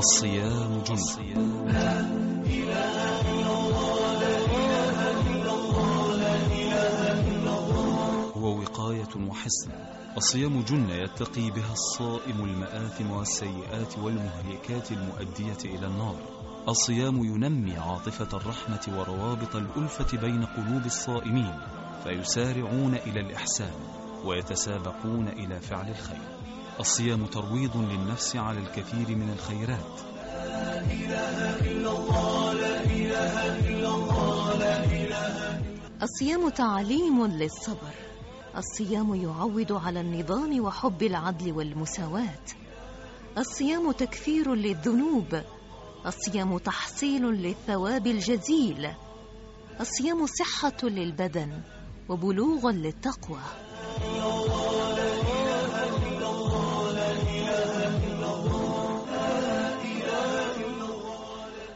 الصيام جنة هو وقاية وحسن. الصيام جنة يتقي بها الصائم المآثم والسيئات والمهلكات المؤدية إلى النار. الصيام ينمي عاطفة الرحمة وروابط الألفة بين قلوب الصائمين فيسارعون إلى الإحسان. ويتسابقون إلى فعل الخير. الصيام ترويض للنفس على الكثير من الخيرات. الصيام تعليم للصبر. الصيام يعود على النظام وحب العدل والمساواة. الصيام تكفير للذنوب. الصيام تحصيل للثواب الجزيل. الصيام صحة للبدن وبلوغ للتقوى.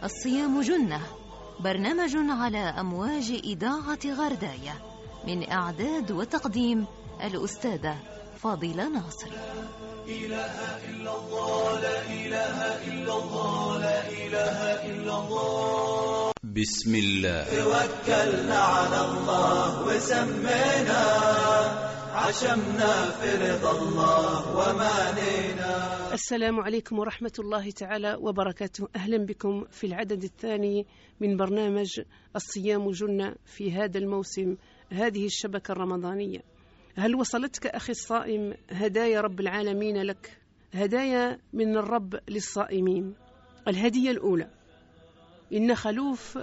الصيام جنة برنامج على أمواج إذاعة غرداية من إعداد وتقديم الأستاذة فاضلة ناصري بسم الله. توكلنا على الله وسمينا. عشمنا في رضا الله ومانينا. السلام عليكم ورحمة الله تعالى وبركاته. أهلا بكم في العدد الثاني من برنامج الصيام جنة في هذا الموسم هذه الشبكة الرمضانية. هل وصلتك أخي الصائم هدايا رب العالمين لك؟ هدايا من الرب للصائمين. الهدية الأولى إن خلوف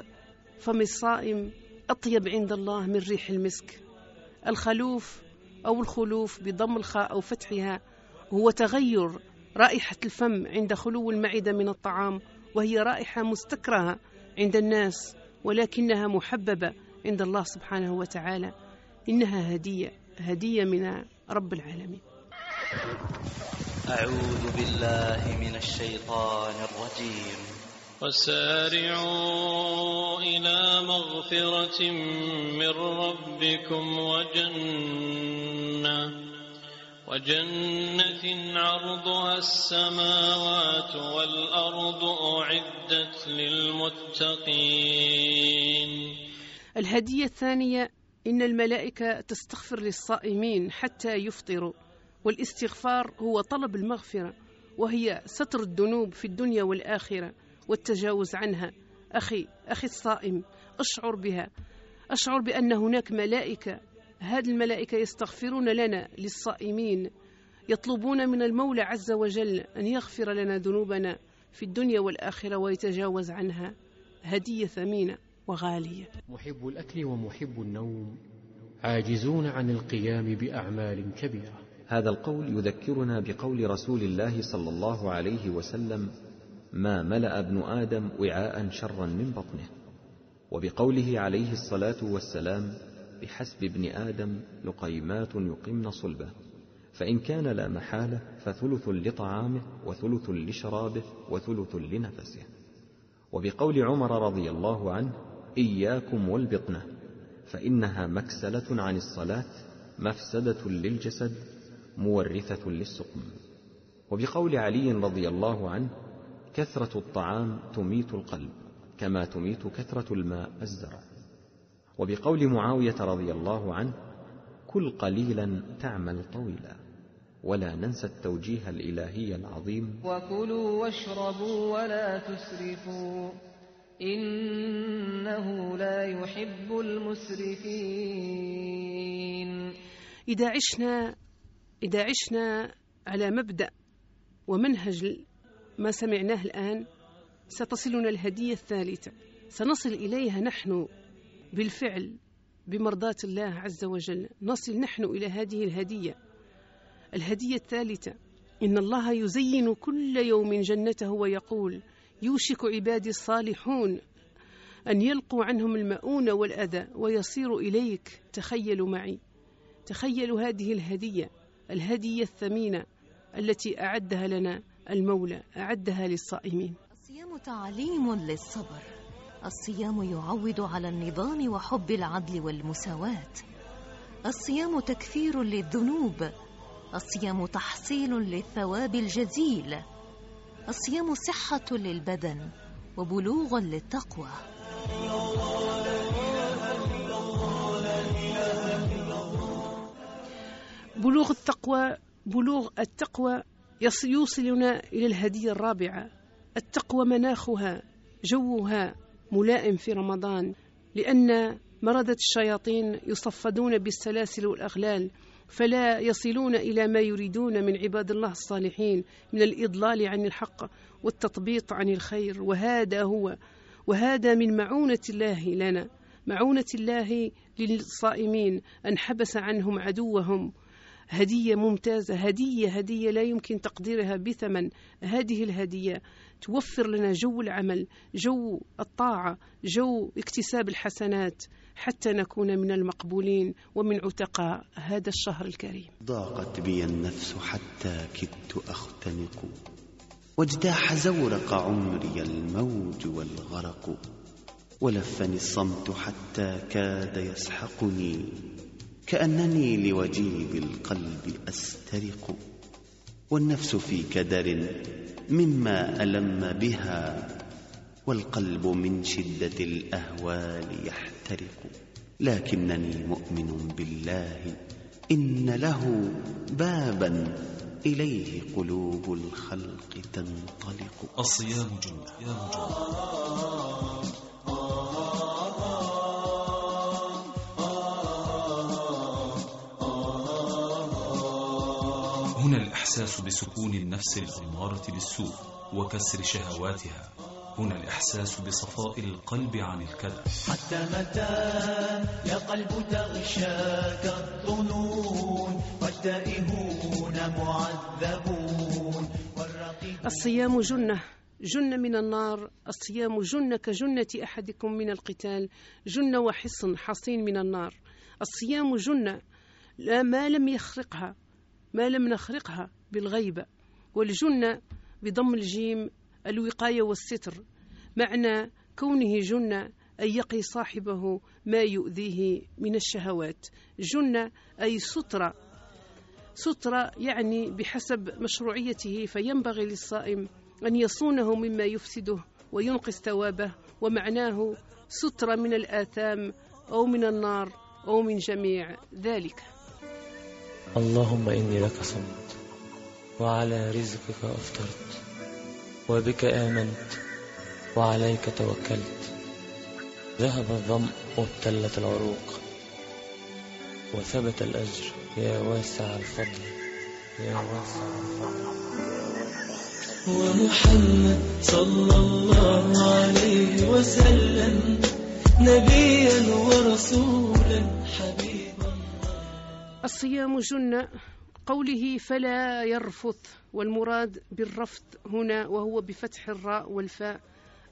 فم الصائم أطيب عند الله من ريح المسك. الخلوف أو الخلوف بضم الخاء أو فتحها هو تغير رائحة الفم عند خلو المعدة من الطعام وهي رائحة مستكرهة عند الناس ولكنها محببة عند الله سبحانه وتعالى. إنها هدية هدية من رب العالمين. أعوذ بالله من الشيطان الرجيم. وسارعوا إلى مغفرة من ربكم وجنة وجنة عرضها السماوات والأرض أعدت للمتقين. الهدية الثانية إن الملائكة تستغفر للصائمين حتى يفطروا والاستغفار هو طلب المغفرة وهي ستر الذنوب في الدنيا والآخرة. والتجاوز عنها. أخي أخي الصائم أشعر بها. أشعر بأن هناك ملائكة. هذه الملائكة يستغفرون لنا للصائمين يطلبون من المولى عز وجل أن يغفر لنا ذنوبنا في الدنيا والآخرة ويتجاوز عنها. هدية ثمينة وغالية. محب الأكل ومحب النوم عاجزون عن القيام بأعمال كبيرة. هذا القول يذكرنا بقول رسول الله صلى الله عليه وسلم ما ملأ ابن آدم وعاء شرا من بطنه. وبقوله عليه الصلاة والسلام بحسب ابن آدم لقيمات يقمن صلبه فإن كان لا محالة فثلث لطعامه وثلث لشرابه وثلث لنفسه. وبقول عمر رضي الله عنه إياكم والبطنة فإنها مكسلة عن الصلاة مفسدة للجسد مورثة للسقم. وبقول علي رضي الله عنه كثرة الطعام تميت القلب كما تميت كثرة الماء الزرع. وبقول معاوية رضي الله عنه كل قليلا تعمل طويلا ولا ننسى التوجيه الإلهي العظيم. وكلوا واشربوا ولا تسرفوا إنه لا يحب المسرفين. إذا عشنا إذا عشنا على مبدأ ومنهج ما سمعناه الآن ستصلنا الهدية الثالثة. سنصل إليها نحن بالفعل بمرضاة الله عز وجل. نصل نحن إلى هذه الهدية. الهدية الثالثة إن الله يزين كل يوم جنته ويقول يوشك عبادي الصالحون أن يلقوا عنهم المؤونة والأذى ويصيروا إليك. تخيلوا معي. تخيلوا هذه الهدية الهدية الثمينة التي أعدها لنا. المولى أعدها للصائمين. الصيام تعليم للصبر. الصيام يعود على النظام وحب العدل والمساواة. الصيام تكفير للذنوب. الصيام تحصيل للثواب الجزيل. الصيام صحة للبدن وبلوغ للتقوى. بلوغ التقوى بلوغ التقوى يوصلنا إلى الهدية الرابعة. التقوى مناخها جوها ملائم في رمضان لأن مردة الشياطين يصفدون بالسلاسل والأغلال فلا يصلون إلى ما يريدون من عباد الله الصالحين من الإضلال عن الحق والتطبيط عن الخير. وهذا هو وهذا من معونة الله لنا معونة الله للصائمين. أن حبس عنهم عدوهم هدية ممتازة هدية هدية لا يمكن تقديرها بثمن. هذه الهدية توفر لنا جو العمل جو الطاعة جو اكتساب الحسنات حتى نكون من المقبولين ومن عتقاء هذا الشهر الكريم. ضاقت بي النفس حتى كدت أختنق. واجتاح زورق عمري الموج والغرق. ولفني الصمت حتى كاد يسحقني. كأنني لوجيب القلب أسترق والنفس في كدر مما ألم بها والقلب من شدة الأهوال يحترق. لكنني مؤمن بالله إن له بابا إليه قلوب الخلق تنطلق. الصيام جنة الإحساس بسكون النفس الأمارة بالسوء وكسر شهواتها. هنا الإحساس بصفاء القلب عن الكدر حتى متى يا قلب تغشاك الظنون والتائهون معذبون الصيام جنة جنة من النار. الصيام جنة كجنة أحدكم من القتال جنة وحصن حصين من النار. الصيام جنة لا ما لم يخرقها ما لم نخرقها. بالغيبة والجنة بضم الجيم الوقاية والستر معنى كونه جنة أن يقي صاحبه ما يؤذيه من الشهوات. جنة أي سترة سترة يعني بحسب مشروعيته فينبغي للصائم أن يصونه مما يفسده وينقص ثوابه ومعناه سترة من الآثام أو من النار أو من جميع ذلك. اللهم إني لك صمت. وعلى رزقك أفطرت وبك آمنت وعليك توكلت. ذهب الظمأ وابتلت العروق وثبت الأجر. يا واسع الفضل يا واسع الفضل. ومحمد صلى الله عليه وسلم نبيا ورسولا حبيبا الصيام جنة قوله فلا يرفث والمراد بالرفث هنا وهو بفتح الراء والفاء.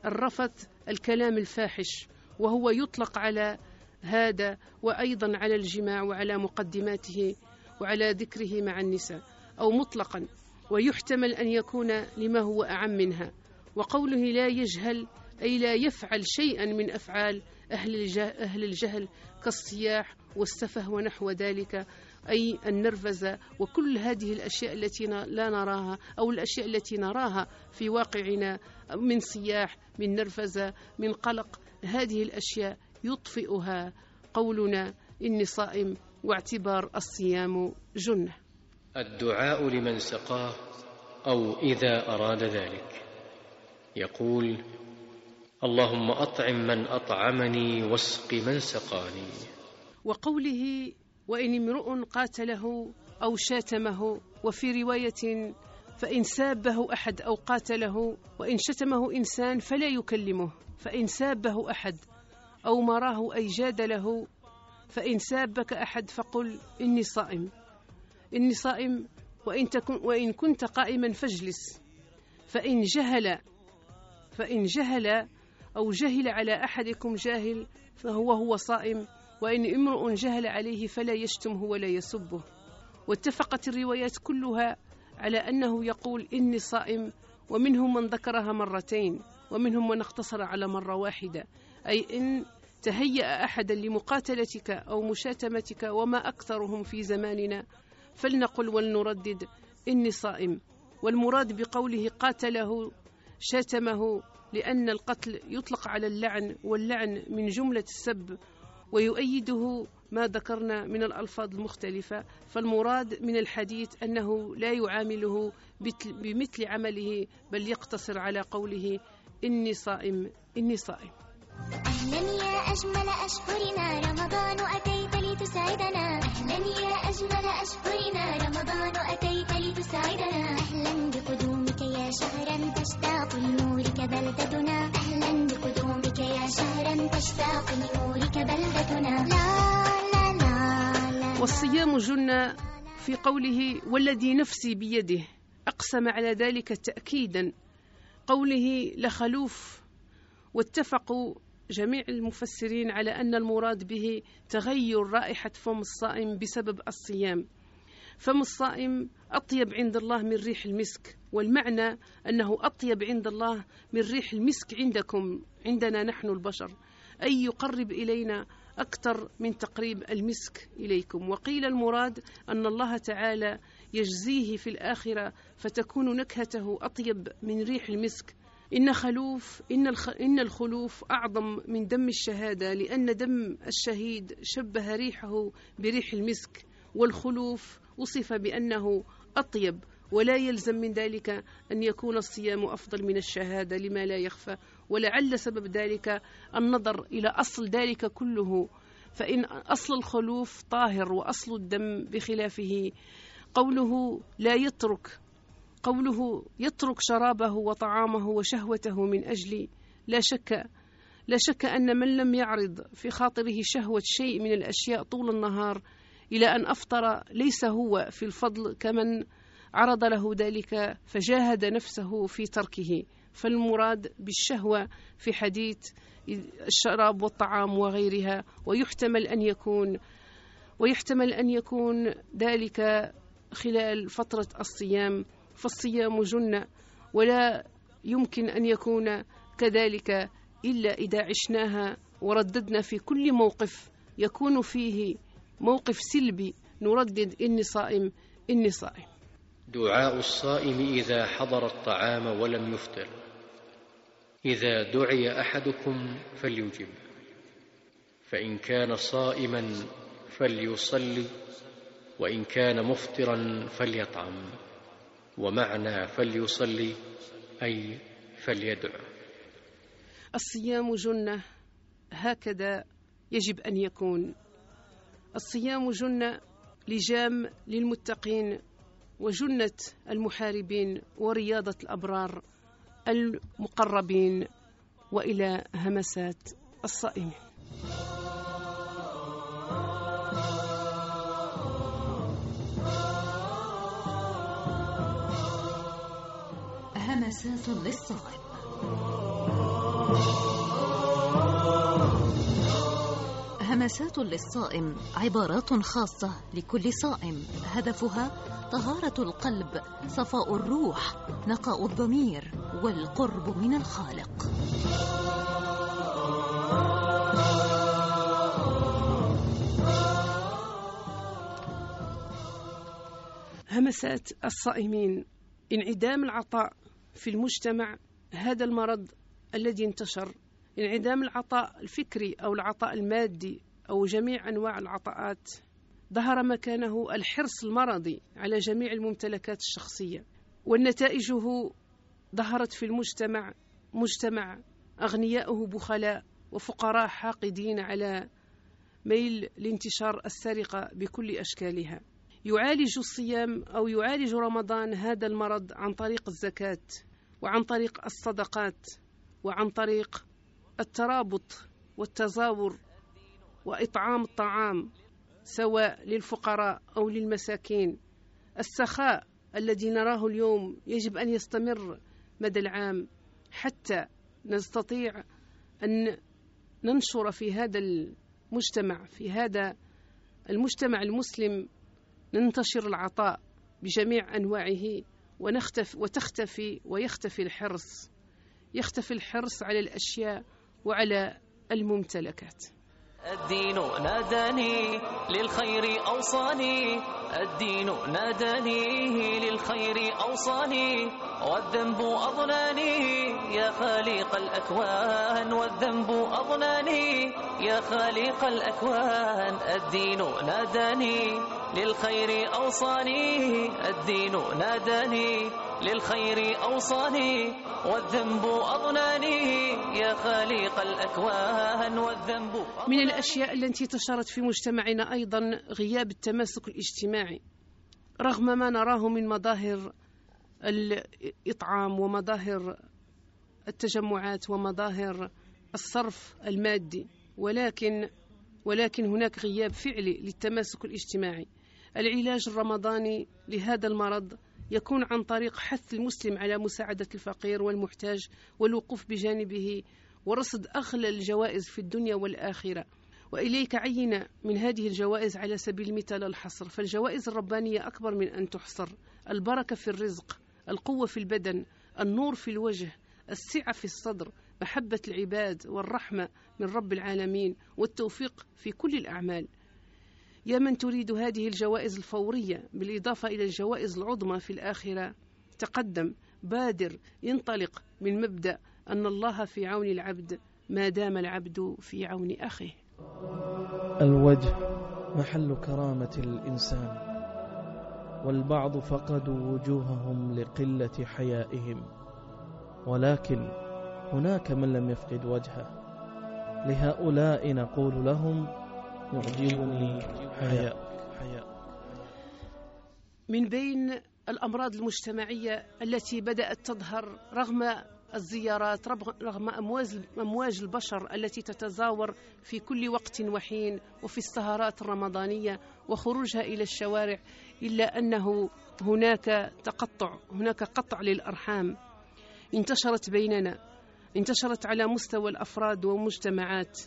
الرفث الكلام الفاحش وهو يطلق على هذا وأيضا على الجماع وعلى مقدماته وعلى ذكره مع النساء أو مطلقا. ويحتمل أن يكون لما هو أعم منها. وقوله لا يجهل أي لا يفعل شيئا من أفعال أهل الجهل كالصياح والسفه ونحو ذلك. أي النرفزة وكل هذه الأشياء التي لا نراها أو الأشياء التي نراها في واقعنا من صياح من نرفزة من قلق. هذه الأشياء يطفئها قولنا إني صائم واعتبار الصيام جنة. الدعاء لمن سقاه أو إذا أراد ذلك. يقول اللهم أطعم من أطعمني واسق من سقاني. وقوله وإن امرؤ قاتله أو شاتمه وفي رواية فإن سابه أحد أو قاتله وإن شتمه إنسان فلا يكلمه فإن سابه أحد أو مراه أي جادله فإن سابك أحد فقل إني صائم. إني صائم وإن, تكن وإن كنت قائما فاجلس. فإن جهل فإن جهل أو جهل على أحدكم جاهل فهو هو صائم وإن امرؤ جهل عليه فلا يشتمه ولا يسبه. واتفقت الروايات كلها على أنه يقول إني صائم ومنهم من ذكرها مرتين ومنهم من اقتصر على مرة واحدة. أي إن تهيأ أحدا لمقاتلتك أو مشاتمتك وما أكثرهم في زماننا فلنقل ولنردد إني صائم. والمراد بقوله قاتله شتمه لأن القتل يطلق على اللعن واللعن من جملة السب ويؤيده ما ذكرنا من الألفاظ المختلفة فالمراد من الحديث أنه لا يعامله بمثل عمله بل يقتصر على قوله إني صائم إني صائم. أهلا يا أجمل أشهرنا رمضان أتيت لتسعدنا أهلا يا أجمل أشهرنا رمضان أتيت لتسعدنا أهلا بقدومك يا شهرا تشتاق لنورك بلدتنا. أهلا بقدومك تشتاق لنورك بلدتنا. لا لا لا والصيام جنة في قوله والذي نفسي بيده. أقسم على ذلك تأكيدا. قوله لخلوف. واتفقوا جميع المفسرين على أن المراد به تغير رائحة فم الصائم بسبب الصيام. فم الصائم أطيب عند الله من ريح المسك والمعنى أنه أطيب عند الله من ريح المسك عندكم عندنا نحن البشر أي يقرب إلينا أكثر من تقريب المسك إليكم. وقيل المراد أن الله تعالى يجزيه في الآخرة فتكون نكهته أطيب من ريح المسك. إن خلوف إن, الخ إن الخلوف أعظم من دم الشهادة لأن دم الشهيد شبه ريحه بريح المسك. والخلوف وصف بأنه أطيب ولا يلزم من ذلك أن يكون الصيام أفضل من الشهادة لما لا يخفى. ولعل سبب ذلك النظر إلى أصل ذلك كله. فإن أصل الخلوف طاهر وأصل الدم بخلافه. قوله لا يترك قوله يترك شرابه وطعامه وشهوته من أجل لا شك لا شك أن من لم يعرض في خاطره شهوة شيء من الأشياء طول النهار إلى أن أفطر ليس هو في الفضل كمن عرض له ذلك فجاهد نفسه في تركه. فالمراد بالشهوة في حديث الشراب والطعام وغيرها ويحتمل أن يكون ويحتمل أن يكون ذلك خلال فترة الصيام. فالصيام جنة ولا يمكن أن يكون كذلك إلا إذا عشناها ورددنا في كل موقف يكون فيه موقف سلبي نردد إني صائم إني صائم. دعاء الصائم إذا حضر الطعام ولم يفطر. إذا دعي أحدكم فليجب. فإن كان صائما فليصلي وإن كان مفطرا فليطعم ومعنى فليصلي أي فليدع. الصيام جنة هكذا يجب أن يكون. الصيام جنة لجام للمتقين وجنة المحاربين ورياضة الأبرار المقربين وإلى همسات الصائمين. همسات للصائم. همسات للصائم عبارات خاصة لكل صائم. هدفها طهارة القلب صفاء الروح نقاء الضمير والقرب من الخالق. همسات الصائمين انعدام العطاء في المجتمع هذا المرض الذي انتشر. انعدام العطاء الفكري أو العطاء المادي أو جميع أنواع العطاءات. ظهر مكانه الحرص المرضي على جميع الممتلكات الشخصية ونتائجه ظهرت في المجتمع مجتمع أغنياؤه بخلاء وفقراء حاقدين على ميل لانتشار السرقة بكل أشكالها. يعالج الصيام أو يعالج رمضان هذا المرض عن طريق الزكاة وعن طريق الصدقات وعن طريق الترابط والتزاور وإطعام الطعام سواء للفقراء أو للمساكين. السخاء الذي نراه اليوم يجب أن يستمر مدى العام حتى نستطيع أن ننشر في هذا المجتمع في هذا المجتمع المسلم ننتشر العطاء بجميع أنواعه ونختفي وتختفي ويختفي الحرص. يختفي الحرص على الأشياء وعلى الممتلكات. الدين ناداني للخير أوصاني الدين ناداني للخير أوصاني والذنب أضناني يا خالق الأكوان والذنب أضناني يا خالق الأكوان الدين ناداني للخير أوصاني الدين ناداني للخير أوصاني والذنب أضناني يا خالق الأكوان والذنب. من الأشياء التي انتشرت في مجتمعنا أيضا غياب التماسك الاجتماعي رغم ما نراه من مظاهر الإطعام ومظاهر التجمعات ومظاهر الصرف المادي ولكن ولكن هناك غياب فعلي للتماسك الاجتماعي. العلاج الرمضاني لهذا المرض يكون عن طريق حث المسلم على مساعدة الفقير والمحتاج والوقوف بجانبه ورصد أغلى الجوائز في الدنيا والآخرة. وإليك عين من هذه الجوائز على سبيل المثال الحصر. فالجوائز الربانية أكبر من أن تحصر. البركة في الرزق القوة في البدن النور في الوجه السعة في الصدر محبة العباد والرحمة من رب العالمين والتوفيق في كل الأعمال. يا من تريد هذه الجوائز الفورية بالإضافة إلى الجوائز العظمى في الآخرة. تقدم بادر انطلق من مبدأ أن الله في عون العبد ما دام العبد في عون أخيه. الوجه محل كرامة الإنسان والبعض فقدوا وجوههم لقلة حيائهم. ولكن هناك من لم يفقد وجهه. لهؤلاء نقول لهم يعجبني. حياء. من بين الأمراض المجتمعية التي بدأت تظهر رغم الزيارات رغم أمواج, البشر التي تتزاور في كل وقت وحين وفي السهرات الرمضانية وخروجها إلى الشوارع إلا أنه هناك تقطع هناك قطع للأرحام. انتشرت بيننا انتشرت على مستوى الأفراد والمجتمعات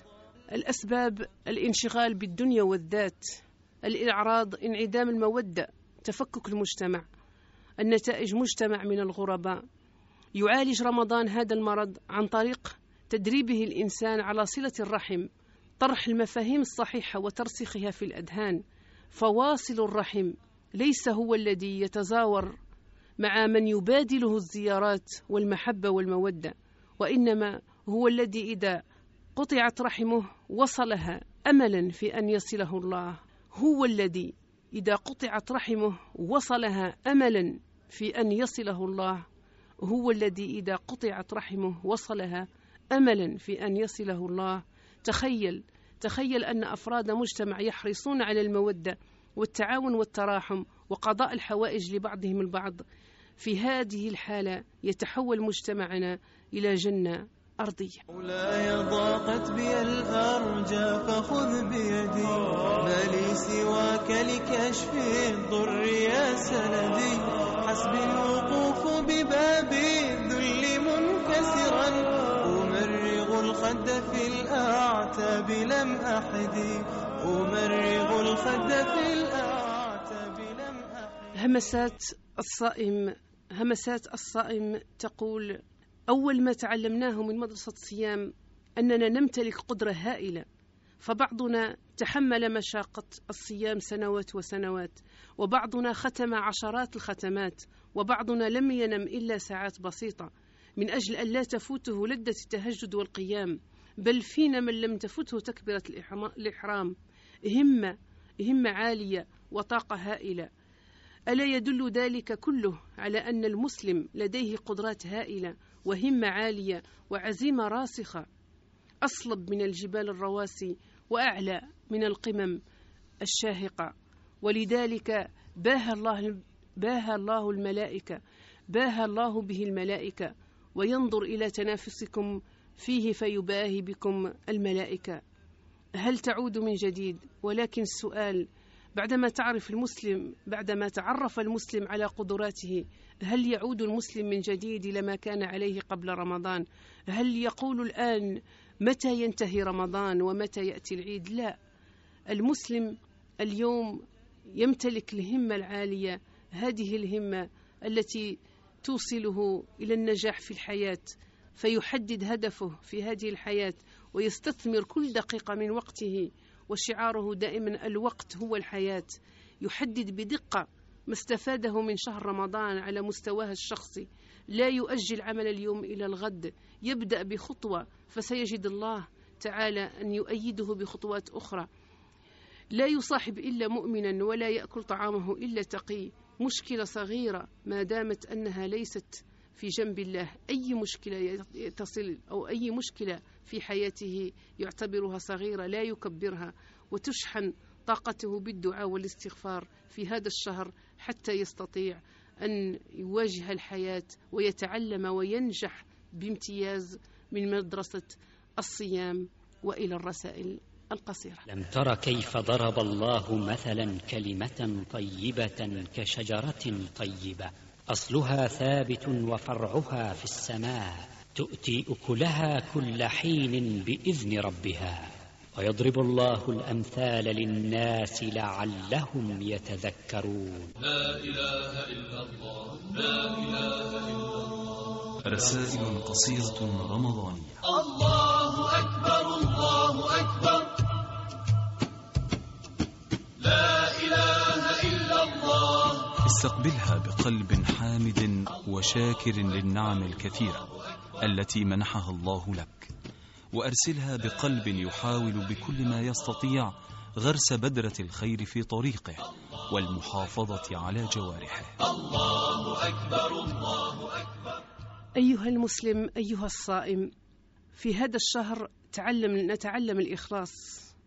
الأسباب الانشغال بالدنيا والذات الإعراض انعدام المودة تفكك المجتمع النتائج مجتمع من الغرباء. يعالج رمضان هذا المرض عن طريق تدريبه الإنسان على صلة الرحم طرح المفاهيم الصحيحة وترسيخها في الأذهان. فواصل الرحم ليس هو الذي يتزاور مع من يبادله الزيارات والمحبة والمودة وإنما هو الذي إذا قطعت رحمه وصلها أملا في أن يصله الله. هو الذي إذا قطعت رحمه وصلها أملا في أن يصله الله. هو الذي إذا قطعت رحمه وصلها أملا في أن يصله الله. تخيل تخيل أن أفراد مجتمع يحرصون على المودة والتعاون والتراحم وقضاء الحوائج لبعضهم البعض. في هذه الحالة يتحول مجتمعنا إلى جنة. أرضية. مولاي ضاقت بي الأرجى فخذ بيدي. ما لي سواك لكشف الضر يا سندي. حسبي الوقوف ببابي الذل منكسرا. أمرغ الخد في الأعتاب لم أحدي أمرغ الخد في الأعتاب لم أحدي همسات الصائم همسات الصائم تقول أول ما تعلمناه من مدرسة الصيام أننا نمتلك قدرة هائلة فبعضنا تحمل مشاقة الصيام سنوات وسنوات وبعضنا ختم عشرات الختمات وبعضنا لم ينم إلا ساعات بسيطة من أجل أن لا تفوته لذة التهجد والقيام بل فينا من لم تفته تكبيرة الإحرام. همة همة عالية وطاقة هائلة. ألا يدل ذلك كله على أن المسلم لديه قدرات هائلة وهمة عالية وعزيمة راسخة. أصلب من الجبال الرواسي وأعلى من القمم الشاهقة. ولذلك باهى الله باهى الله الملائكة باهى الله به الملائكة. وينظر إلى تنافسكم فيه فيباهي بكم الملائكة. هل تعود من جديد؟ ولكن السؤال بعدما تعرف المسلم بعدما تعرف المسلم على قدراته هل يعود المسلم من جديد إلى ما كان عليه قبل رمضان؟ هل يقول الآن متى ينتهي رمضان ومتى يأتي العيد؟ لا. المسلم اليوم يمتلك الهمة العالية هذه الهمة التي توصله إلى النجاح في الحياة فيحدد هدفه في هذه الحياة ويستثمر كل دقيقة من وقته وشعاره دائما الوقت هو الحياة. يحدد بدقة ما استفاده من شهر رمضان على مستواه الشخصي. لا يؤجل عمل اليوم إلى الغد. يبدأ بخطوة فسيجد الله تعالى أن يؤيده بخطوات أخرى. لا يصاحب إلا مؤمنا ولا يأكل طعامه إلا تقي. مشكلة صغيرة ما دامت أنها ليست في جنب الله. أي مشكلة تصل أو أي مشكلة في حياته يعتبرها صغيرة لا يكبرها وتشحن طاقته بالدعاء والاستغفار في هذا الشهر حتى يستطيع أن يواجه الحياة ويتعلم وينجح بامتياز من مدرسة الصيام وإلى الرسائل القصيرة. لم تر كيف ضرب الله مثلا كلمة طيبة كشجرة طيبة. أصلها ثابت وفرعها في السماء تؤتي أكلها كل حين بإذن ربها ويضرب الله الأمثال للناس لعلهم يتذكرون. لا إله إلا الله لا إله إلا الله. رسائل قصيرة رمضانية. الله أكبر الله أكبر. استقبلها بقلب حامد وشاكر للنعم الكثيرة التي منحها الله لك وأرسلها بقلب يحاول بكل ما يستطيع غرس بذرة الخير في طريقه والمحافظة على جوارحه. الله أكبر الله أكبر. أيها المسلم أيها الصائم في هذا الشهر تعلم نتعلم الإخلاص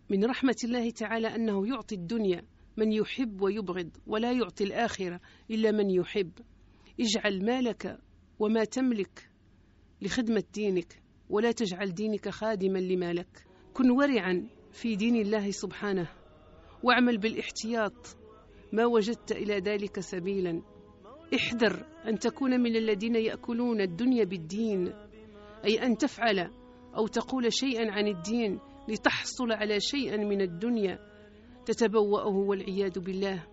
من رحمة الله تعالى أنه يعطي الدنيا من يحب ويبغض ولا يعطي الآخرة إلا من يحب. اجعل مالك وما تملك لخدمة دينك ولا تجعل دينك خادما لمالك. كن ورعا في دين الله سبحانه واعمل بالاحتياط. ما وجدت إلى ذلك سبيلا. احذر أن تكون من الذين يأكلون الدنيا بالدين أي أن تفعل أو تقول شيئا عن الدين لتحصل على شيئا من الدنيا. تتبوأه والعياذ بالله.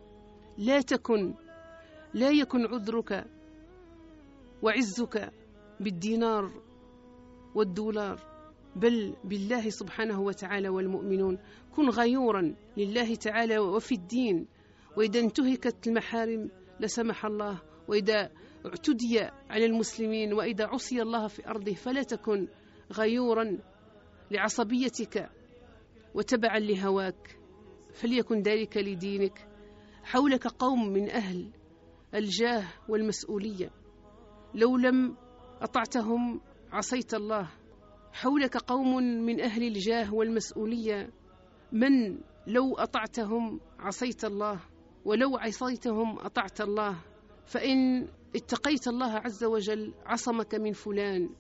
لا تكن لا يكن عذرك وعزك بالدينار والدولار بل بالله سبحانه وتعالى والمؤمنون. كن غيورا لله تعالى وفي الدين. وإذا انتهكت المحارم لسمح الله. وإذا اعتدي على المسلمين. وإذا عصي الله في أرضه. فلا تكن غيورا لعصبيتك وتبعا لهواك. فليكن ذلك لدينك. حولك قوم من أهل الجاه والمسؤولية. لو لم أطعتهم عصيت الله. حولك قوم من أهل الجاه والمسؤولية. من لو أطعتهم عصيت الله. ولو عصيتهم أطعت الله. فإن اتقيت الله عز وجل عصمك من فلان.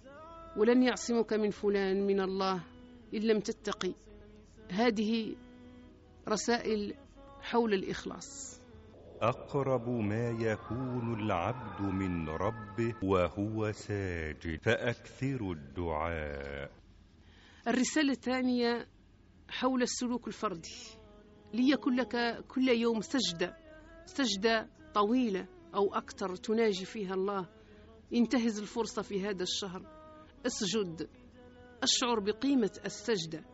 ولن يعصمك من فلان من الله. إن لم تتقي. هذه رسائل حول الإخلاص. أقرب ما يكون العبد من ربه وهو ساجد فأكثروا الدعاء. الرسالة الثانية حول السلوك الفردي. ليكن لك كل يوم سجدة سجدة طويلة أو أكثر تناجي فيها الله. انتهز الفرصة في هذا الشهر. اسجد أشعر بقيمة السجدة.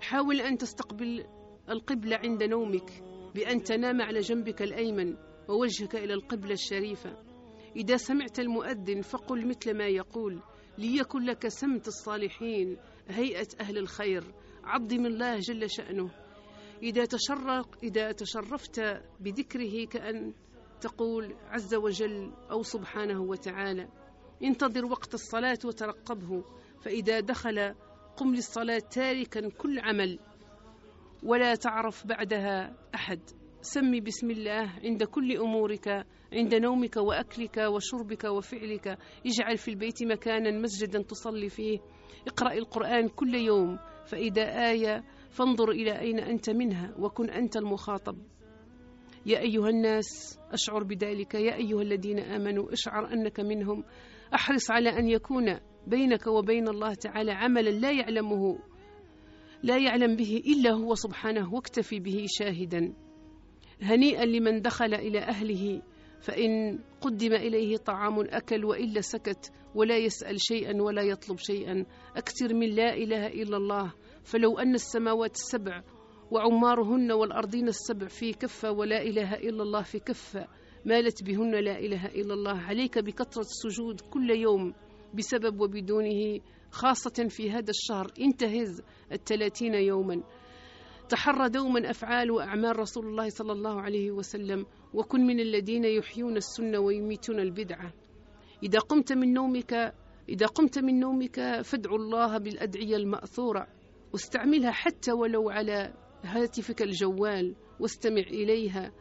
حاول أن تستقبل القبلة عند نومك بأن تنام على جنبك الأيمن ووجهك إلى القبلة الشريفة. إذا سمعت المؤذن فقل مثل ما يقول ليكن لك سمت الصالحين هيئة أهل الخير. عظم الله جل شأنه. إذا تشرق إذا تشرفت بذكره كأن تقول عز وجل أو سبحانه وتعالى. انتظر وقت الصلاة وترقبه فإذا دخل قم للصلاة تاركا كل عمل. ولا تعرف بعدها أحد. سمي بسم الله عند كل أمورك عند نومك وأكلك وشربك وفعلك. اجعل في البيت مكانا مسجدا تصلي فيه. اقرأ القرآن كل يوم فإذا آية فانظر إلى أين أنت منها وكن أنت المخاطب. يا أيها الناس أشعر بذلك. يا أيها الذين آمنوا أشعر أنك منهم. أحرص على أن يكون بينك وبين الله تعالى عملا لا يعلمه. لا يعلم به إلا هو سبحانه واكتفي به شاهدا. هنيئا لمن دخل إلى أهله فإن قدم إليه طعام أكل وإلا سكت ولا يسأل شيئا ولا يطلب شيئا. أكثر من لا إله إلا الله فلو أن السماوات السبع وعمارهن والأرضين السبع في كفة ولا إله إلا الله في كفة مالت بهن لا إله إلا الله. عليك بكثرة السجود كل يوم بسبب وبدونه خاصة في هذا الشهر. انتهز الثلاثين يوما. تحرى دوما أفعال وأعمال رسول الله صلى الله عليه وسلم. وكن من الذين يحيون السنة ويميتون البدعة. إذا قمت من نومك إذا قمت من نومك فادعو الله بالأدعية المأثورة. واستعملها حتى ولو على هاتفك الجوال. واستمع إليها.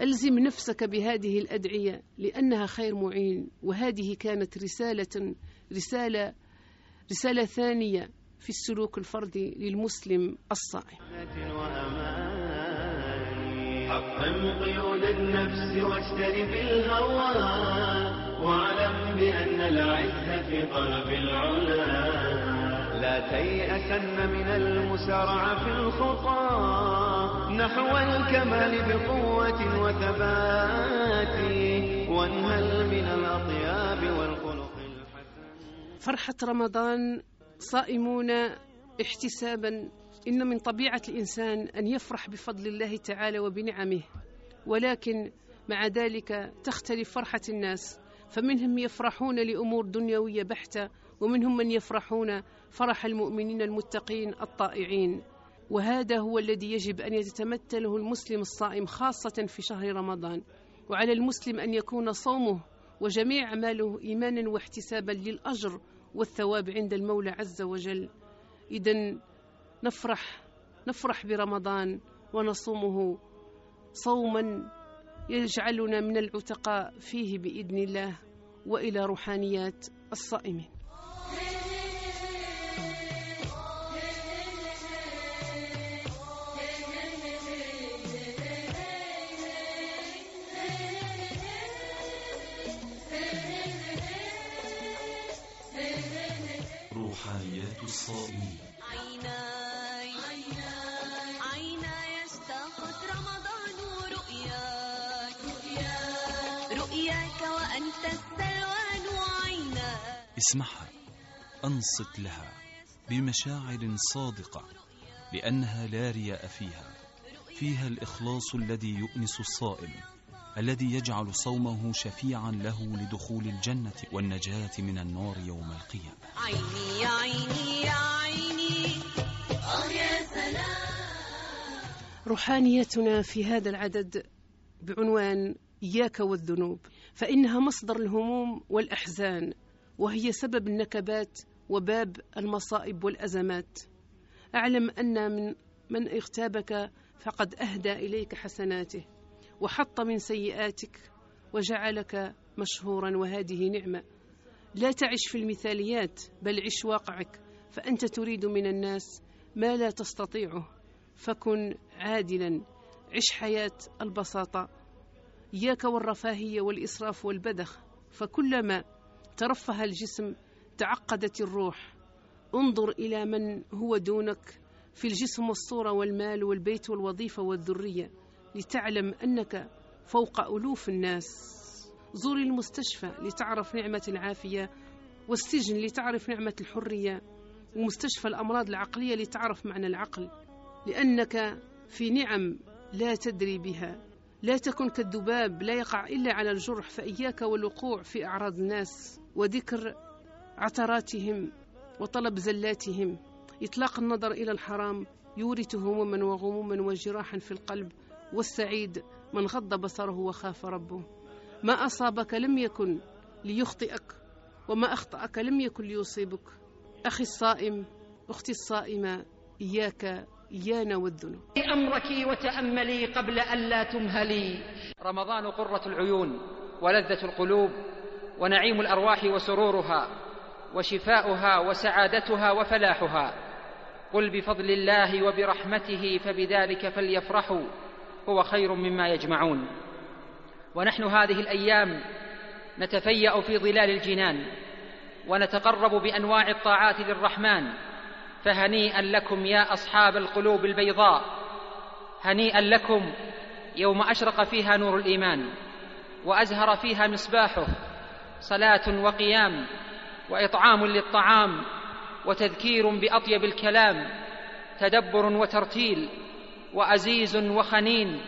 ألزم نفسك بهذه الأدعية لأنها خير معين. وهذه كانت رسالة رسالة رسالة ثانية في السلوك الفردي للمسلم الصائم. حقا قيود النفس واجتنب الهوى واعلم بأن العز في طلب العلا. لا تيأسن من المسارعة في الخطى نحو الكمال بقوة وثبات. وانهل من والخلق فرحة رمضان صائمون احتسابا. إن من طبيعة الإنسان أن يفرح بفضل الله تعالى وبنعمه ولكن مع ذلك تختلف فرحة الناس. فمنهم يفرحون لأمور دنيوية بحتة ومنهم من يفرحون فرح المؤمنين المتقين الطائعين. وهذا هو الذي يجب أن يتمثله المسلم الصائم خاصة في شهر رمضان. وعلى المسلم أن يكون صومه وجميع أعماله إيمانا واحتسابا للأجر والثواب عند المولى عز وجل. إذا نفرح نفرح برمضان ونصومه صوما يجعلنا من العتقاء فيه بإذن الله وإلى روحانيات الصائمين. الصائمين. عيناي عيناي اشتاقت رمضان رؤياك رؤياك وأنت السلوان عيناي اسمعها أنصت لها بمشاعر صادقة لأنها لا رياء فيها فيها الإخلاص الذي يؤنس الصائم. الذي يجعل صومه شفيعا له لدخول الجنة والنجاة من النار يوم القيامة. عيني يا عيني يا عيني. آه يا سلام. روحانيتنا في هذا العدد بعنوان إياك والذنوب فإنها مصدر الهموم والأحزان وهي سبب النكبات وباب المصائب والأزمات. أعلم أن من من اغتابك فقد أهدى إليك حسناته. وحط من سيئاتك وجعلك مشهورا وهذه نعمة. لا تعش في المثاليات بل عش واقعك. فأنت تريد من الناس ما لا تستطيعه. فكن عادلا. عش حياة البساطة. إياك والرفاهية والإسراف والبذخ. فكلما ترفه الجسم تعقدت الروح. انظر إلى من هو دونك في الجسم والصورة والمال والبيت والوظيفة والذرية. لتعلم أنك فوق ألوف الناس. زور المستشفى لتعرف نعمة العافية والسجن لتعرف نعمة الحرية ومستشفى الأمراض العقلية لتعرف معنى العقل. لأنك في نعم لا تدري بها لا تكن كالذباب لا يقع إلا على الجرح فإياك والوقوع في أعراض الناس وذكر عثراتهم وطلب زلاتهم. إطلاق النظر إلى الحرام يورث هموما وغموما وجراحا في القلب والسعيد من غض بصره وخاف ربه. ما أصابك لم يكن ليخطئك وما أخطأك لم يكن ليصيبك. أخي الصائم أختي الصائمة إياك إيانا والذنوب. أمرك وتأملي قبل ألا تمهلي. رمضان قرة العيون ولذة القلوب ونعيم الأرواح وسرورها وشفاؤها وسعادتها وفلاحها. قل بفضل الله وبرحمته فبذلك فليفرحوا هو خير مما يجمعون. ونحن هذه الأيام نتفيأ في ظلال الجنان ونتقرب بأنواع الطاعات للرحمن فهنيئا لكم يا أصحاب القلوب البيضاء هنيئا لكم يوم أشرق فيها نور الإيمان وأزهر فيها مصباحه صلاة وقيام وإطعام للطعام وتذكير بأطيب الكلام تدبر وترتيل وأزيز وخنين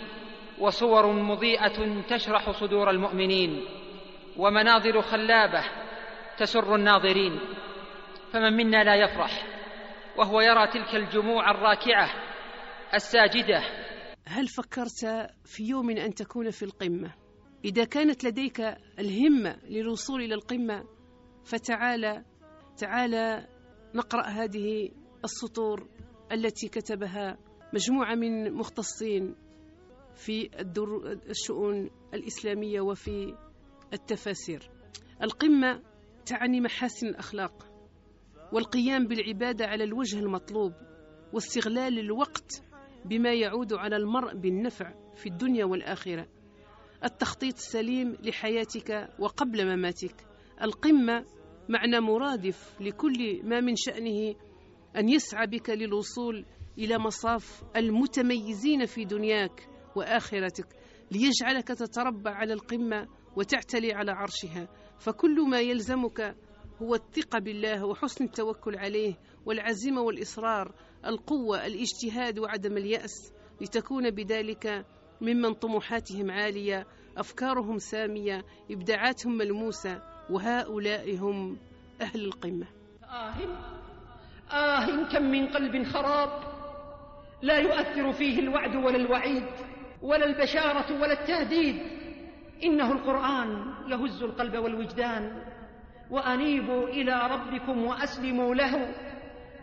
وصور مضيئة تشرح صدور المؤمنين ومناظر خلابة تسر الناظرين فمن منا لا يفرح وهو يرى تلك الجموع الراكعة الساجدة هل فكرت في يوم أن تكون في القمة؟ إذا كانت لديك الهمة للوصول إلى القمة فتعال تعال نقرأ هذه السطور التي كتبها مجموعة من مختصين في الشؤون الإسلامية وفي التفاسير. القمة تعني محاسن الأخلاق والقيام بالعبادة على الوجه المطلوب واستغلال الوقت بما يعود على المرء بالنفع في الدنيا والآخرة. التخطيط السليم لحياتك وقبل مماتك. القمة معنى مرادف لكل ما من شأنه أن يسعى بك للوصول إلى مصاف المتميزين في دنياك وآخرتك ليجعلك تتربع على القمة وتعتلي على عرشها. فكل ما يلزمك هو الثقة بالله وحسن التوكل عليه والعزيمة والإصرار القوة الاجتهاد وعدم اليأس. لتكون بذلك ممن طموحاتهم عالية أفكارهم سامية إبداعاتهم ملموسة وهؤلاء هم أهل القمة. آه آه كم من قلب خراب لا يؤثر فيه الوعد ولا الوعيد ولا البشارة ولا التهديد. إنه القرآن يهز القلب والوجدان. وأنيبوا إلى ربكم وأسلموا له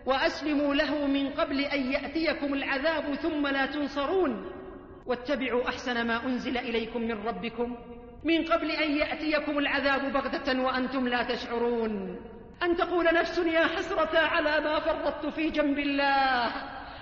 وأسلموا له من قبل أن يأتيكم العذاب ثم لا تنصرون. واتبعوا أحسن ما أنزل إليكم من ربكم من قبل أن يأتيكم العذاب بغتة وأنتم لا تشعرون. أن تقول نفس يا حسرة على ما فرطت في جنب الله.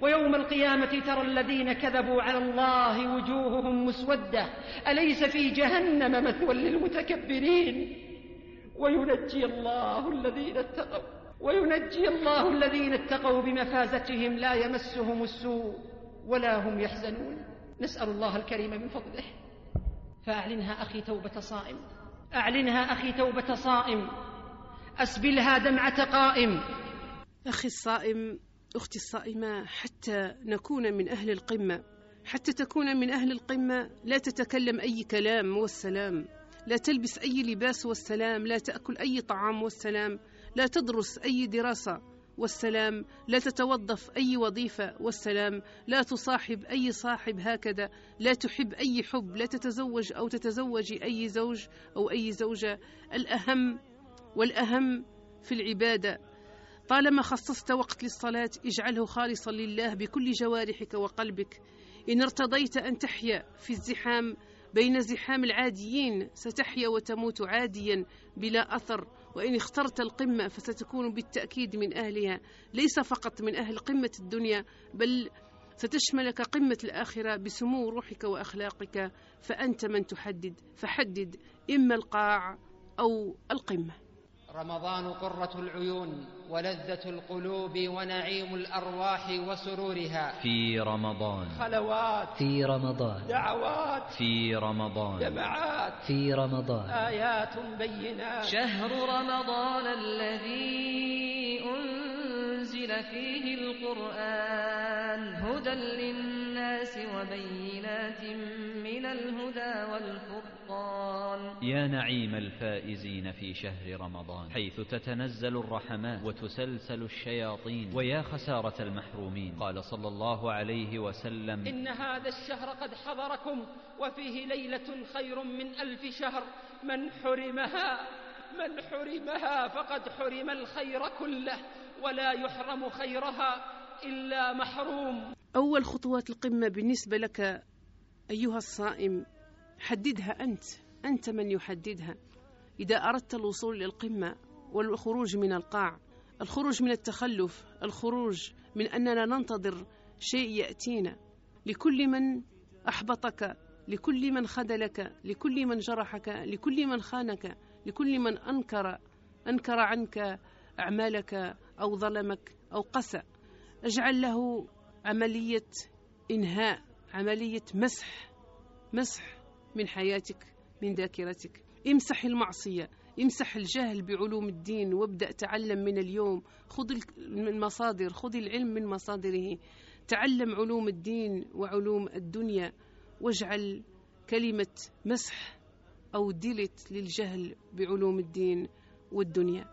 ويوم القيامة ترى الذين كذبوا على الله وجوههم مسودة. أليس في جهنم مثوى للمتكبرين؟ وينجي الله الذين اتقوا وينجي الله الذين اتقوا بمفازتهم لا يمسهم السوء ولا هم يحزنون. نسأل الله الكريم من فضله. فأعلنها أخي توبة صائم. أعلنها أخي توبة صائم. أسبلها دمعة قائم. أخي الصائم أختي الصائمة حتى نكون من أهل القمة. حتى تكون من أهل القمة لا تتكلم أي كلام والسلام. لا تلبس أي لباس والسلام لا تأكل أي طعام والسلام لا تدرس أي دراسة والسلام لا تتوظف أي وظيفة والسلام لا تصاحب أي صاحب هكذا لا تحب أي حب لا تتزوج أو تتزوج أي زوج أو أي زوجة. الأهم والأهم في العبادة طالما خصصت وقت للصلاة اجعله خالصا لله بكل جوارحك وقلبك. إن ارتضيت أن تحيا في الزحام بين زحام العاديين ستحيا وتموت عاديا بلا أثر. وإن اخترت القمة فستكون بالتأكيد من أهلها. ليس فقط من أهل قمة الدنيا بل ستشملك قمة الآخرة بسمو روحك وأخلاقك. فأنت من تحدد فحدد إما القاع أو القمة. رمضان قرة العيون ولذة القلوب ونعيم الأرواح وسرورها. في رمضان. خلوات. في رمضان. دعوات. في رمضان. جمعات في رمضان. آيات بينات. شهر رمضان الذي أنزل فيه القرآن هدى للناس وبينات من الهدى والفرقان. يا نعيم الفائزين في شهر رمضان حيث تتنزل الرحمات وتسلسل الشياطين ويا خسارة المحرومين. قال صلى الله عليه وسلم إن هذا الشهر قد حضركم وفيه ليلة خير من ألف شهر. من حرمها من حرمها فقد حرم الخير كله ولا يحرم خيرها إلا محروم. أول خطوات القمة بالنسبة لك أيها الصائم حددها أنت أنت من يحددها. إذا أردت الوصول إلى القمة والخروج من القاع الخروج من التخلف الخروج من أننا ننتظر شيء يأتينا. لكل من أحبطك لكل من خذلك لكل من جرحك لكل من خانك لكل من أنكر أنكر عنك أعمالك أو ظلمك أو قسى. اجعل له عملية إنهاء عملية مسح مسح من حياتك من ذاكرتك. امسح المعصية امسح الجهل بعلوم الدين وابدأ تعلم من اليوم. خذ المصادر خذ العلم من مصادره. تعلم علوم الدين وعلوم الدنيا واجعل كلمة مسح أو ديلت للجهل بعلوم الدين والدنيا.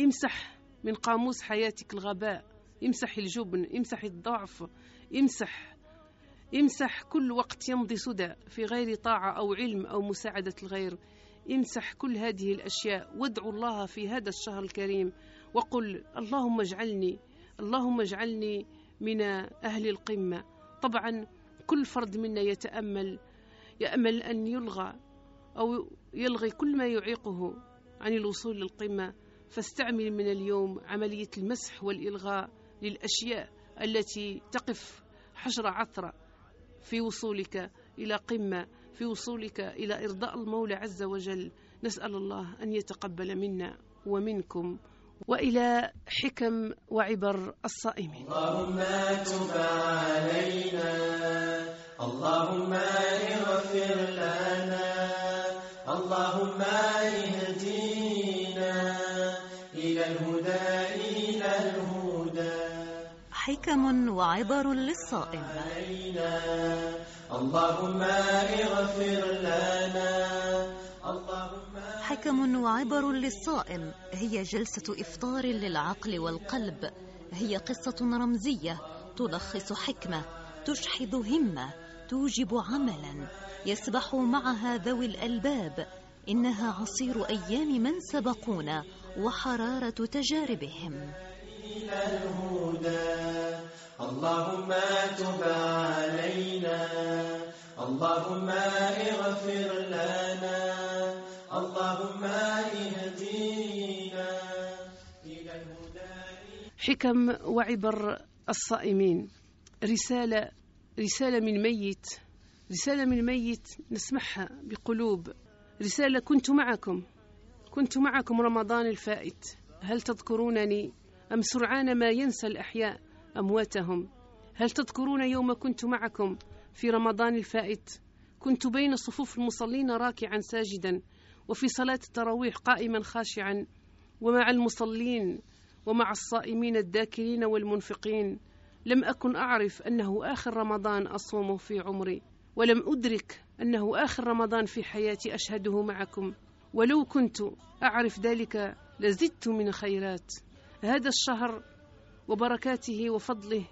امسح من قاموس حياتك الغباء. امسح الجبن امسح الضعف امسح امسح كل وقت يمضي سدى في غير طاعة أو علم أو مساعدة الغير. امسح كل هذه الأشياء. وادعو الله في هذا الشهر الكريم. وقل اللهم اجعلني اللهم اجعلني من أهل القمة. طبعا كل فرد منا يتأمل يأمل أن يلغى أو يلغي كل ما يعيقه عن الوصول للقمة. فاستعمل من اليوم عملية المسح والإلغاء. للأشياء التي تقف حجر عثرة في وصولك إلى قمة في وصولك إلى إرضاء المولى عز وجل. نسأل الله أن يتقبل منا ومنكم وإلى حكم وعبر الصائمين. اللهم تب علينا اللهم اغفر لنا اللهم اهدينا حكم وعبر للصائم. علينا اللهم اغفر لنا. حكم وعبر للصائم هي جلسة إفطار للعقل والقلب. هي قصة رمزية تلخص حكمة تشحذ همة توجب عملا. يسبح معها ذوي الألباب. إنها عصير أيام من سبقونا وحرارة تجاربهم. إلى الهدى. اللهم تب علينا. اللهم اغفر لنا. اللهم اهدينا. إلى الهدى. حكم وعبر الصائمين. رسالة رسالة من ميت. رسالة من ميت نسمعها بقلوب. رسالة كنت معكم. كنت معكم رمضان الفائت. هل تذكرونني أم سرعان ما ينسى الأحياء أمواتهم؟ هل تذكرون يوم كنت معكم في رمضان الفائت؟ كنت بين صفوف المصلين راكعا ساجدا وفي صلاة التراويح قائما خاشعا ومع المصلين ومع الصائمين الذاكرين والمنفقين. لم أكن أعرف أنه آخر رمضان أصوم في عمري ولم أدرك أنه آخر رمضان في حياتي أشهده معكم. ولو كنت أعرف ذلك لزدت من خيرات. هذا الشهر وبركاته وفضله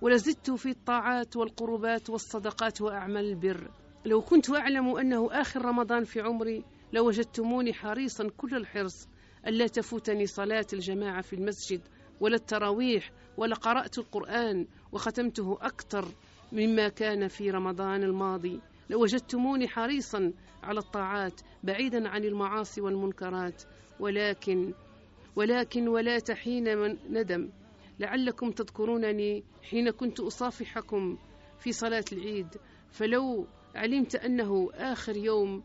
ولزدت في الطاعات والقربات والصدقات وأعمال البر. لو كنت أعلم أنه آخر رمضان في عمري لوجدتموني حريصا كل الحرص ألا تفوتني صلاة الجماعة في المسجد ولا التراويح ولا قرأت القرآن وختمته أكثر مما كان في رمضان الماضي. لوجدتموني حريصا على الطاعات بعيدا عن المعاصي والمنكرات ولكن ولكن ولا تحين من ندم. لعلكم تذكرونني حين كنت أصافحكم في صلاة العيد. فلو علمت أنه آخر يوم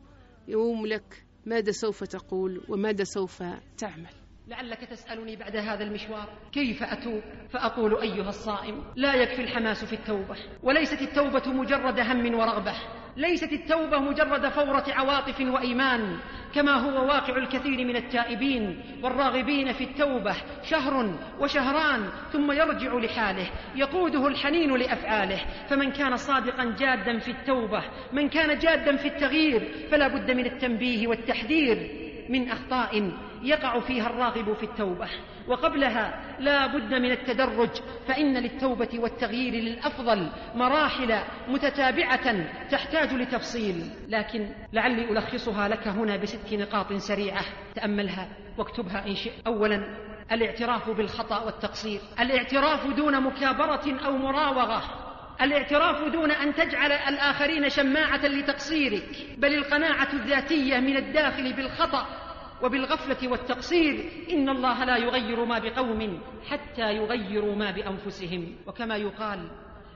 يوم لك ماذا سوف تقول وماذا سوف تعمل؟ لعلك تسألني بعد هذا المشوار كيف أتوب؟ فأقول أيها الصائم لا يكفي الحماس في التوبة وليست التوبة مجرد هم ورغبة. ليست التوبة مجرد فورة عواطف وإيمان كما هو واقع الكثير من التائبين والراغبين في التوبة شهر وشهران ثم يرجع لحاله يقوده الحنين لأفعاله. فمن كان صادقا جادا في التوبة من كان جادا في التغيير فلا بد من التنبيه والتحذير من أخطاء يقع فيها الراغب في التوبة. وقبلها لا بد من التدرج فإن للتوبة والتغيير للأفضل مراحل متتابعة تحتاج لتفصيل. لكن لعلي ألخصها لك هنا بست نقاط سريعة. تأملها واكتبها إن شئت. أولا الاعتراف بالخطأ والتقصير. الاعتراف دون مكابرة أو مراوغة. الاعتراف دون أن تجعل الآخرين شماعة لتقصيرك. بل القناعة الذاتية من الداخل بالخطأ وبالغفلة والتقصير إن الله لا يغير ما بقوم حتى يغيروا ما بأنفسهم. وكما يقال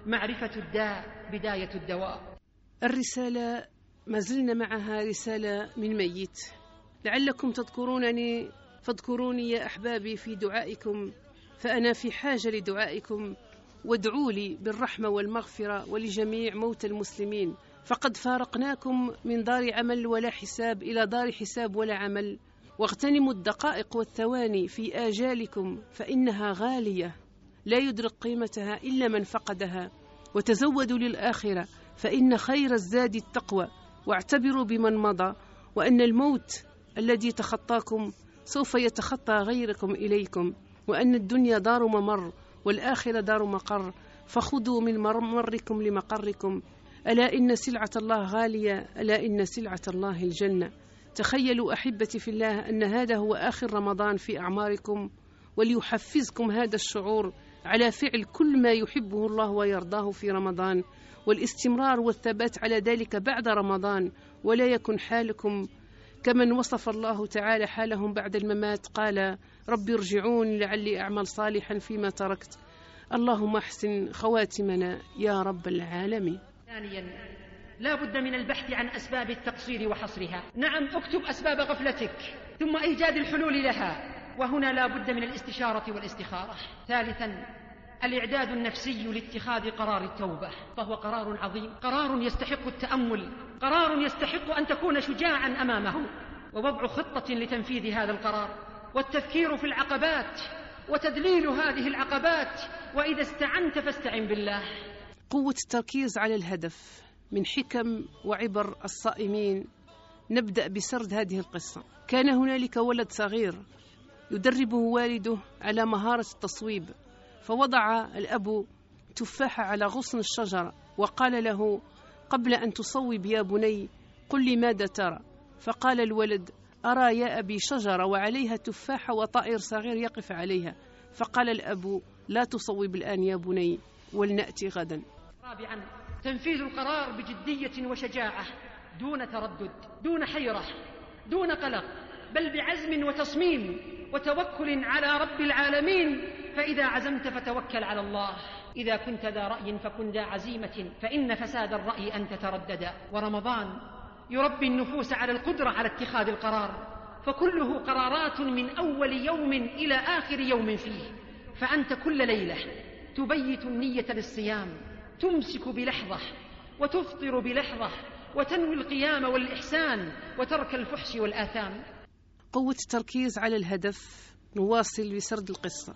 معرفة الداء بداية الدواء. الرسالة ما زلنا معها رسالة من ميت. لعلكم تذكرونني فاذكروني يا أحبابي في دعائكم فأنا في حاجة لدعائكم. وادعوا لي بالرحمة والمغفرة ولجميع موتى المسلمين. فقد فارقناكم من دار عمل ولا حساب إلى دار حساب ولا عمل. واغتنموا الدقائق والثواني في آجالكم فإنها غالية. لا يدرك قيمتها إلا من فقدها. وتزودوا للآخرة فإن خير الزاد التقوى. واعتبروا بمن مضى وأن الموت الذي تخطاكم سوف يتخطى غيركم إليكم. وأن الدنيا دار ممر والآخرة دار مقر. فخذوا من ممركم لمقركم. ألا إن سلعة الله غالية ألا إن سلعة الله الجنة. تخيلوا أحبتي في الله أن هذا هو آخر رمضان في أعماركم وليحفزكم هذا الشعور على فعل كل ما يحبه الله ويرضاه في رمضان والاستمرار والثبات على ذلك بعد رمضان ولا يكن حالكم كمن وصف الله تعالى حالهم بعد الممات قال رب ارجعون لعلي أعمل صالحا فيما تركت اللهم أحسن خواتمنا يا رب العالمين. لا بد من البحث عن أسباب التقصير وحصرها. نعم اكتب أسباب غفلتك ثم إيجاد الحلول لها. وهنا لا بد من الاستشارة والاستخارة. ثالثا الإعداد النفسي لاتخاذ قرار التوبة فهو قرار عظيم. قرار يستحق التأمل قرار يستحق أن تكون شجاعا أمامه. ووضع خطة لتنفيذ هذا القرار. والتفكير في العقبات وتدليل هذه العقبات. وإذا استعنت فاستعن بالله. قوة التركيز على الهدف. من حكم وعبر الصائمين. نبدأ بسرد هذه القصة. كان هنالك ولد صغير يدربه والده على مهارة التصويب فوضع الأب تفاحة على غصن الشجرة وقال له قبل أن تصوب يا بني قل لي ماذا ترى. فقال الولد أرى يا أبي شجرة وعليها تفاحة وطائر صغير يقف عليها. فقال الأب لا تصوب الآن يا بني ولنأتي غدا. رابعا تنفيذ القرار بجدية وشجاعة دون تردد دون حيرة دون قلق بل بعزم وتصميم وتوكل على رب العالمين فإذا عزمت فتوكل على الله. إذا كنت ذا رأي فكن ذا عزيمة فإن فساد الرأي أن تتردد. ورمضان يربي النفوس على القدرة على اتخاذ القرار فكله قرارات من أول يوم إلى آخر يوم فيه فأنت كل ليلة تبيت النية للصيام. تمسك بلحظة وتفطر بلحظة وتنوي القيام والإحسان وترك الفحش والآثام. قوة التركيز على الهدف نواصل بسرد القصة.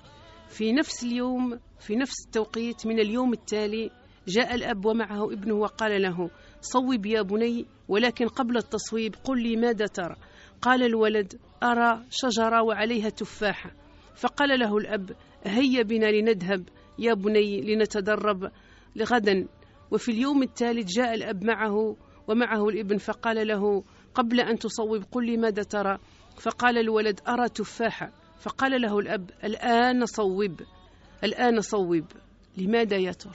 في نفس اليوم في نفس التوقيت من اليوم التالي جاء الأب ومعه ابنه وقال له صوب يا بني ولكن قبل التصويب قل لي ماذا ترى. قال الولد أرى شجرة وعليها تفاحة. فقال له الأب هيا بنا لنذهب يا بني لنتدرب. لغدا وفي اليوم الثالث جاء الأب معه ومعه الابن فقال له قبل أن تصوب قل لي ماذا ترى؟ فقال الولد أرى تفاحة. فقال له الأب الآن صوب الآن صوب لماذا يا ترى؟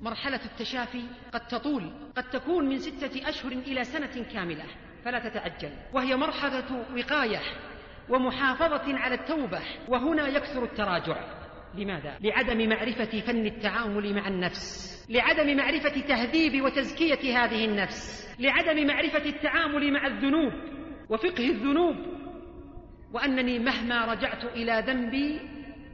مرحلة التشافي قد تطول قد تكون من ستة أشهر إلى سنة كاملة فلا تتعجل. وهي مرحلة وقاية ومحافظة على التوبة وهنا يكثر التراجع. لماذا؟ لعدم معرفة فن التعامل مع النفس. لعدم معرفة تهذيب وتزكية هذه النفس. لعدم معرفة التعامل مع الذنوب وفقه الذنوب. وأنني مهما رجعت إلى ذنبي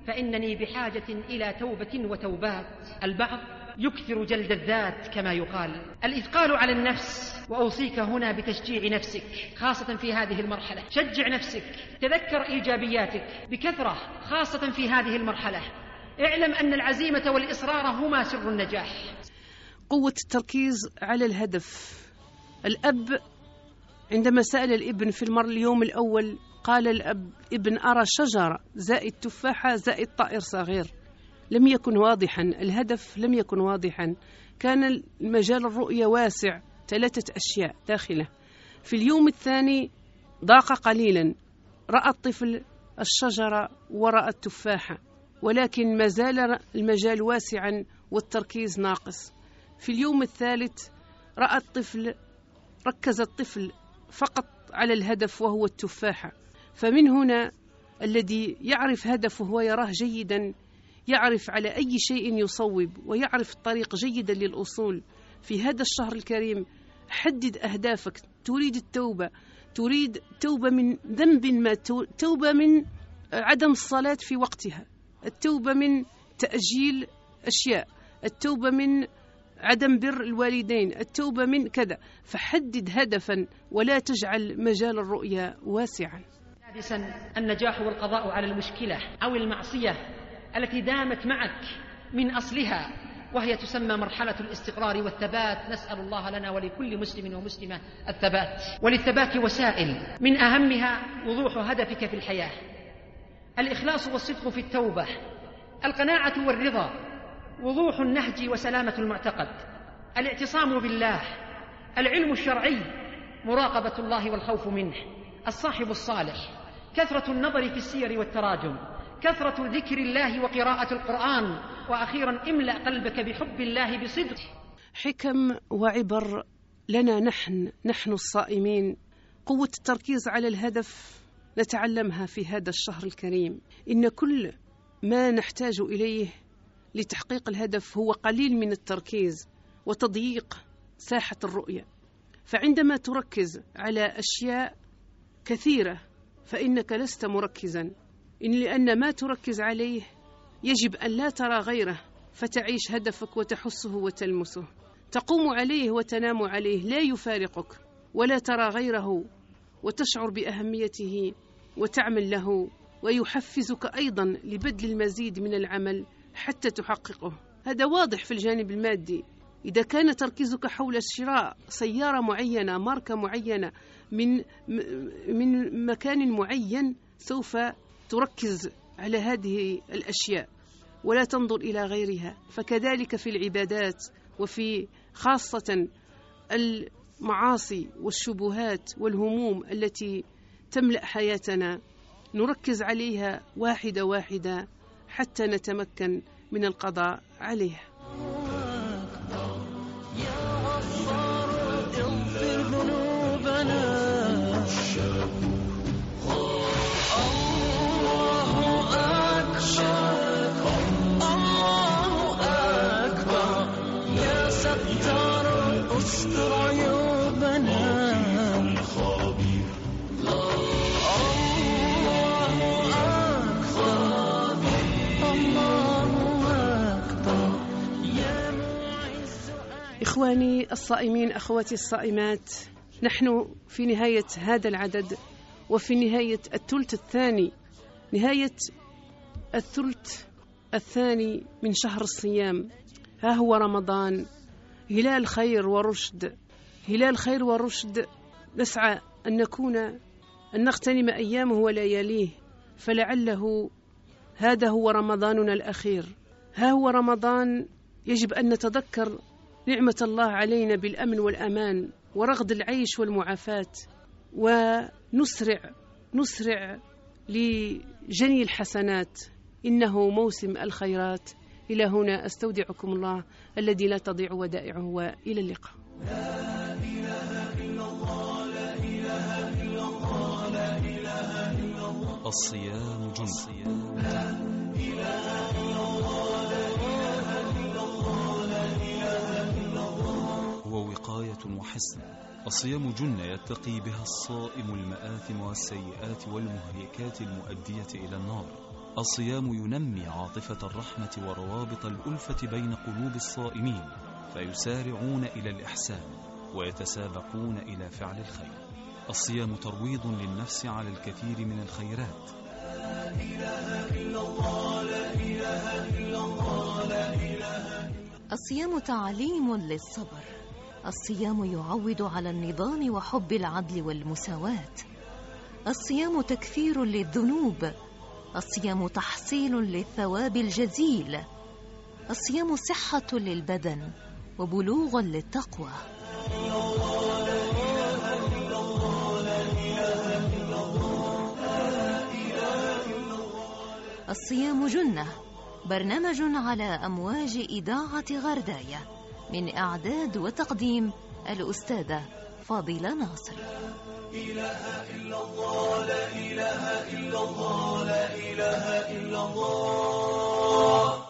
فإنني بحاجة إلى توبة وتوبات. البعض يكثر جلد الذات كما يقال. الإثقال على النفس وأوصيك هنا بتشجيع نفسك خاصة في هذه المرحلة. شجع نفسك تذكر إيجابياتك بكثرة خاصة في هذه المرحلة. اعلم أن العزيمة والإصرار هما سر النجاح. قوة التركيز على الهدف. الأب عندما سأل الإبن في المر اليوم الأول قال الأب إبن أرى شجرة زائد تفاحة زائد طائر صغير. لم يكن واضحا الهدف لم يكن واضحا. كان المجال الرؤية واسع ثلاثة أشياء داخله. في اليوم الثاني ضاق قليلا. رأى الطفل الشجرة ورأى التفاحة ولكن ما زال المجال واسعا والتركيز ناقص. في اليوم الثالث رأى الطفل ركز الطفل فقط على الهدف وهو التفاحة فمن هنا الذي يعرف هدفه ويراه جيدا يعرف على أي شيء يصوب ويعرف الطريق جيدا للأصول. في هذا الشهر الكريم حدد أهدافك. تريد التوبة. تريد توبة من ذنب ما توبة من عدم الصلاة في وقتها. التوبة من تأجيل أشياء. التوبة من عدم بر الوالدين. التوبة من كذا. فحدد هدفا ولا تجعل مجال الرؤية واسعا. سادسا النجاح والقضاء على المشكلة أو المعصية. التي دامت معك من أصلها وهي تسمى مرحلة الاستقرار والثبات. نسأل الله لنا ولكل مسلم ومسلمة الثبات. وللثبات وسائل من أهمها وضوح هدفك في الحياة. الإخلاص والصدق في التوبة. القناعة والرضا. وضوح النهج وسلامة المعتقد. الاعتصام بالله. العلم الشرعي. مراقبة الله والخوف منه. الصاحب الصالح. كثرة النظر في السير والتراجم. كثرة ذكر الله وقراءة القرآن وأخيرا املأ قلبك بحب الله بصدق. حكم وعبر لنا نحن نحن الصائمين. قوة التركيز على الهدف نتعلمها في هذا الشهر الكريم. إن كل ما نحتاج إليه لتحقيق الهدف هو قليل من التركيز وتضييق ساحة الرؤية. فعندما تركز على أشياء كثيرة فإنك لست مركزا. إن لأن ما تركز عليه يجب أن لا ترى غيره فتعيش هدفك وتحسه وتلمسه. تقوم عليه وتنام عليه لا يفارقك. ولا ترى غيره وتشعر بأهميته وتعمل له. ويحفزك أيضا لبذل المزيد من العمل حتى تحققه. هذا واضح في الجانب المادي. إذا كان تركيزك حول شراء سيارة معينة ماركة معينة من من مكان معين سوف تركز على هذه الأشياء ولا تنظر إلى غيرها. فكذلك في العبادات وفي خاصة المعاصي والشبهات والهموم التي تملأ حياتنا نركز عليها واحدة واحدة حتى نتمكن من القضاء عليها. إخواني الصائمين أخواتي الصائمات نحن في نهاية هذا العدد وفي نهاية الثلث الثاني نهاية الثلث الثاني من شهر الصيام. ها هو رمضان. هلال خير ورشد. هلال خير ورشد. نسعى أن نكون أن نغتنم أيامه ولياليه. فلعله هذا هو رمضاننا الأخير. ها هو رمضان. يجب أن نتذكر نعمة الله علينا بالأمن والأمان ورغد العيش والمعافاة ونسرع نسرع لجني الحسنات. إنه موسم الخيرات. إلى هنا أستودعكم الله الذي لا تضيع ودائعه وإلى اللقاء. لا إله إلا الله لا إله إلا الله لا إله إلا الله الصيام جنة لا إله وحسن الصيام جنة يتقي بها الصائم المآثم والسيئات والمهلكات المؤدية إلى النار. الصيام ينمي عاطفة الرحمة وروابط الألفة بين قلوب الصائمين فيسارعون إلى الإحسان ويتسابقون إلى فعل الخير. الصيام ترويض للنفس على الكثير من الخيرات. لا إله إلا الله لا إله إلا الله لا إله الصيام تعليم للصبر. الصيام يعود على النظام وحب العدل والمساواة. الصيام تكفير للذنوب. الصيام تحصيل للثواب الجزيل. الصيام صحة للبدن وبلوغ للتقوى. الصيام جنة برنامج على أمواج إذاعة غرداية. من إعداد وتقديم الأستاذة فاضلة ناصر. إله إلا الله لا إله إلا الله لا إله إلا الله.